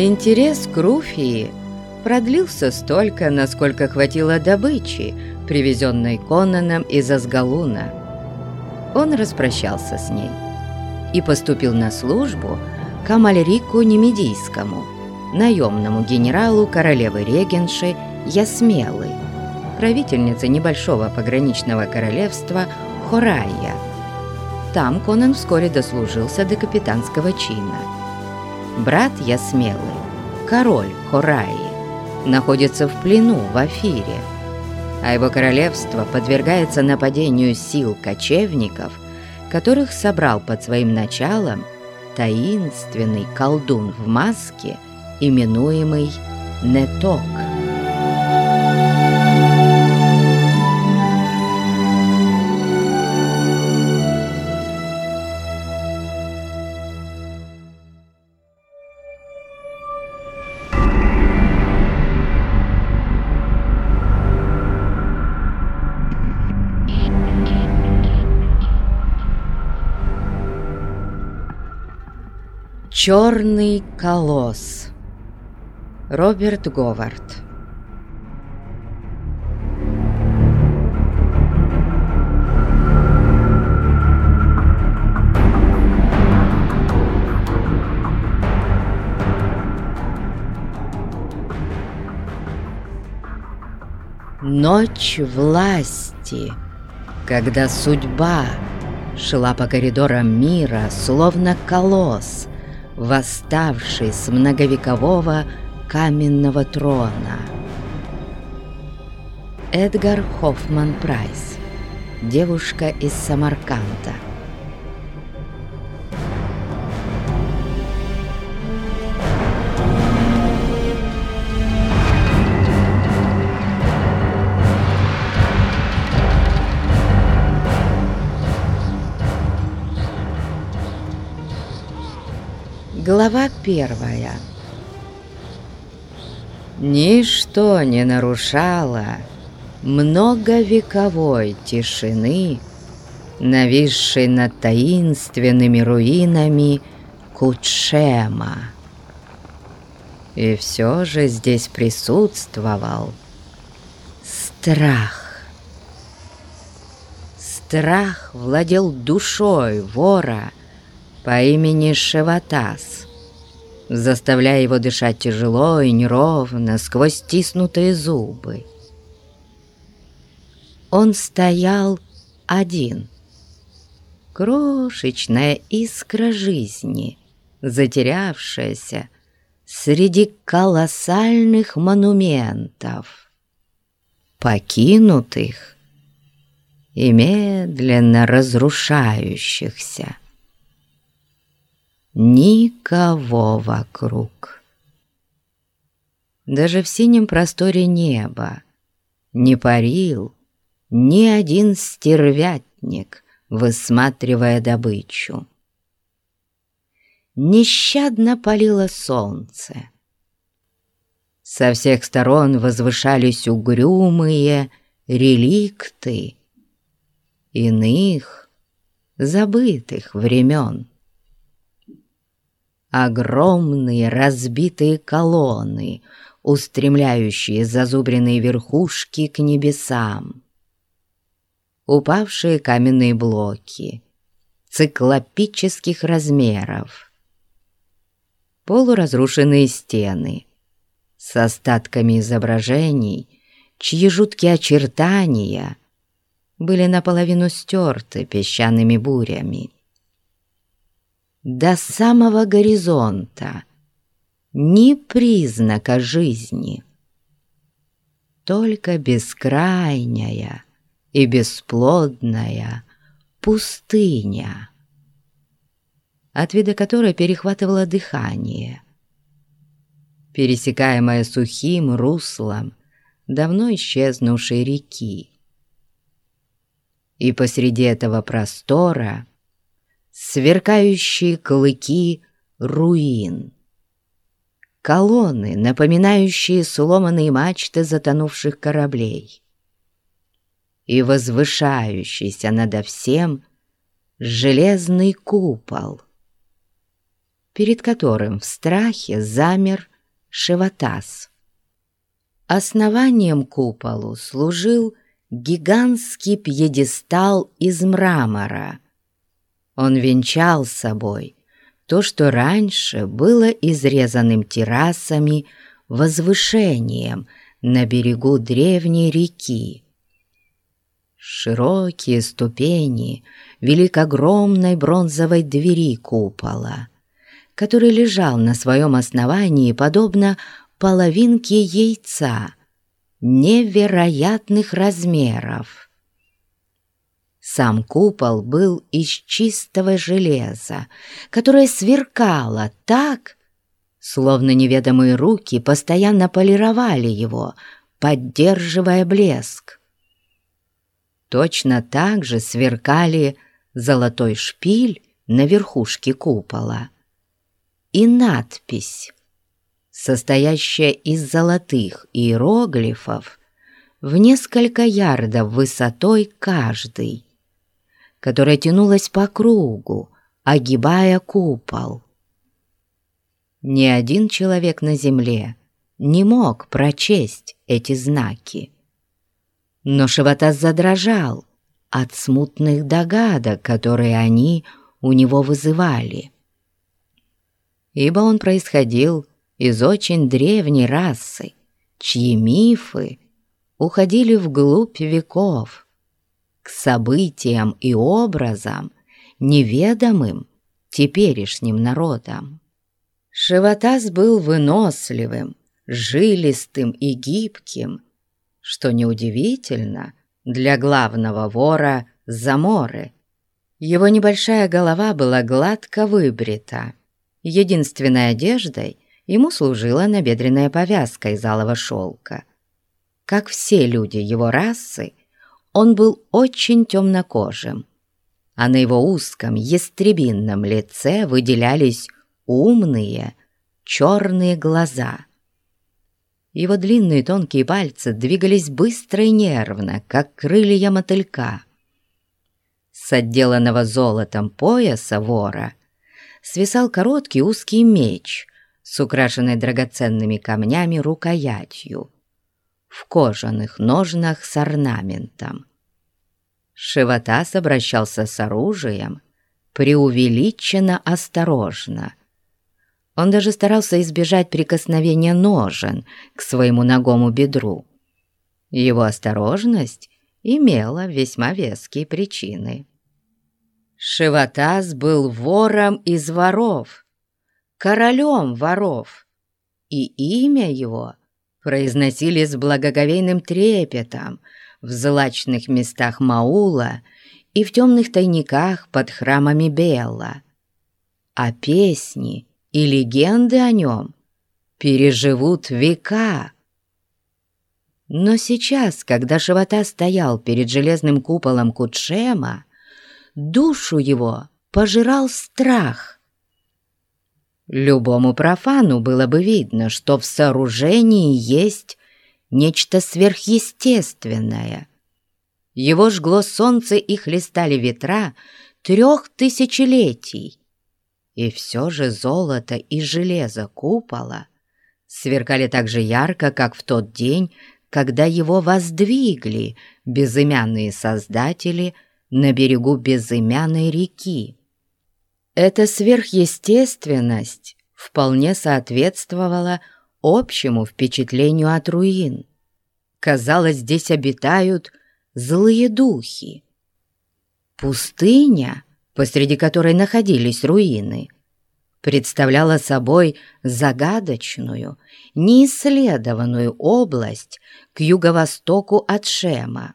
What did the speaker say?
Интерес к Руфии продлился столько, насколько хватило добычи, привезенной Конаном из Азгалуна. Он распрощался с ней и поступил на службу к Амальрику Немедийскому, наемному генералу королевы-регенши Ясмелы, правительницы небольшого пограничного королевства Хорайя. Там Конан вскоре дослужился до капитанского чина. Брат Ясмелы, король Хораи, находится в плену в Афире, а его королевство подвергается нападению сил кочевников, которых собрал под своим началом таинственный колдун в маске, именуемый Неток. Черный колосс. Роберт Говард. Ночь власти, когда судьба шла по коридорам мира, словно колосс, восставший с многовекового каменного трона. Эдгар Хоффман Прайс. Девушка из Самарканда. Глава первая Ничто не нарушало многовековой тишины, нависшей над таинственными руинами Кучема. И все же здесь присутствовал страх. Страх владел душой вора по имени Шеватас, заставляя его дышать тяжело и неровно сквозь стиснутые зубы. Он стоял один. Крошечная искра жизни, затерявшаяся среди колоссальных монументов, покинутых и медленно разрушающихся. Никого вокруг. Даже в синем просторе неба не парил ни один стервятник, высматривая добычу. Нещадно палило солнце. Со всех сторон возвышались угрюмые реликты иных забытых времен огромные разбитые колонны, устремляющие зазубренные верхушки к небесам. Упавшие каменные блоки циклопических размеров. Полуразрушенные стены с остатками изображений, чьи жуткие очертания были наполовину стерты песчаными бурями до самого горизонта ни признака жизни. Только бескрайняя и бесплодная пустыня, от вида которой перехватывало дыхание, пересекаемая сухим руслом давно исчезнувшей реки. И посреди этого простора сверкающие клыки руин. Колонны, напоминающие сломанные мачты затонувших кораблей. И возвышающийся надо всем железный купол, перед которым в страхе замер Шеватас. Основанием куполу служил гигантский пьедестал из мрамора. Он венчал собой то, что раньше было изрезанным террасами возвышением на берегу древней реки. Широкие ступени вели к огромной бронзовой двери купола, который лежал на своем основании подобно половинке яйца невероятных размеров. Сам купол был из чистого железа, которое сверкало так, словно неведомые руки постоянно полировали его, поддерживая блеск. Точно так же сверкали золотой шпиль на верхушке купола и надпись, состоящая из золотых иероглифов в несколько ярдов высотой каждый, которая тянулась по кругу, огибая купол. Ни один человек на земле не мог прочесть эти знаки. Но Шиватас задрожал от смутных догадок, которые они у него вызывали. Ибо он происходил из очень древней расы, чьи мифы уходили вглубь веков, к событиям и образам, неведомым теперешним народам. Шеватас был выносливым, жилистым и гибким, что неудивительно для главного вора Заморы. Его небольшая голова была гладко выбрита. Единственной одеждой ему служила набедренная повязка из алого шелка. Как все люди его расы, он был очень темнокожим, а на его узком ястребинном лице выделялись умные черные глаза. Его длинные тонкие пальцы двигались быстро и нервно, как крылья мотылька. С отделанного золотом пояса вора свисал короткий узкий меч с украшенной драгоценными камнями рукоятью в кожаных ножнах с орнаментом. Шиватас обращался с оружием преувеличенно осторожно, он даже старался избежать прикосновения ножен к своему ногому бедру. Его осторожность имела весьма веские причины. Шиватас был вором из воров, королем воров, и имя его произносили с благоговейным трепетом в злачных местах Маула и в темных тайниках под храмами Белла. А песни и легенды о нем переживут века. Но сейчас, когда Шивата стоял перед железным куполом Кутшема, душу его пожирал страх. Любому профану было бы видно, что в сооружении есть нечто сверхъестественное. Его жгло солнце и хлестали ветра трех тысячелетий, и все же золото и железо купола сверкали так же ярко, как в тот день, когда его воздвигли безымянные создатели на берегу безымянной реки. Эта сверхъестественность вполне соответствовала общему впечатлению от руин. Казалось, здесь обитают злые духи. Пустыня посреди которой находились руины, представляла собой загадочную, неисследованную область к юго-востоку от Шема.